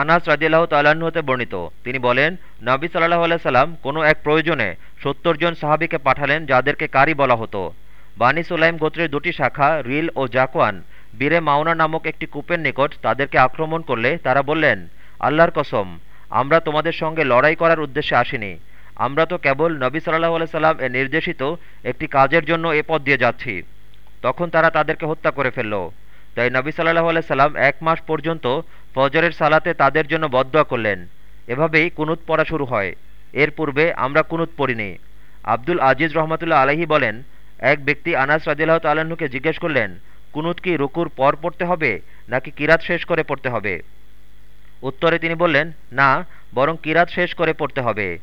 আনাস রাজিয়াল্লাহ তাল্লাহ্ন হতে বর্ণিত। তিনি বলেন, নবী সাল্লাহ আল্লাহ সাল্লাম কোনো এক প্রয়োজনে সত্তর জন সাহাবিকে পাঠালেন যাদেরকে কারি বলা হতো। বানি সুলাইম গোত্রের দুটি শাখা, রিল ও জাকওয়ান, বীরে মাওনা নামক একটি কূপের নিকট তাদেরকে আক্রমণ করলে তারা বললেন, আল্লাহর কসম, আমরা তোমাদের সঙ্গে লড়াই করার উদ্দেশ্যে আসিনি। আমরা তো কেবল নবী সাল্লাহ সাল্লাম এর নির্দেশিত একটি কাজের জন্য এ পথ দিয়ে যাচ্ছি। তখন তারা তাদেরকে হত্যা করে ফেলল। তাই নবী সাল্লাহ আল্লাহ সাল্লাম এক মাস পর্যন্ত ফজরের সালাতে তাদের জন্য বদয়া করলেন। এভাবেই কুনুত পড়া শুরু হয়। এর পূর্বে আমরা কুনুত পড়িনি। আব্দুল আজিজ রহমতুল্লাহ আলহি বলেন, এক ব্যক্তি আনাস রাজিল্লাহ তাল্লাহকে জিজ্ঞেস করলেন, কুনুত কি রুকুর পর পড়তে হবে, নাকি কিরাত শেষ করে পড়তে হবে? উত্তরে তিনি বললেন, না, বরং কিরাত শেষ করে পড়তে হবে।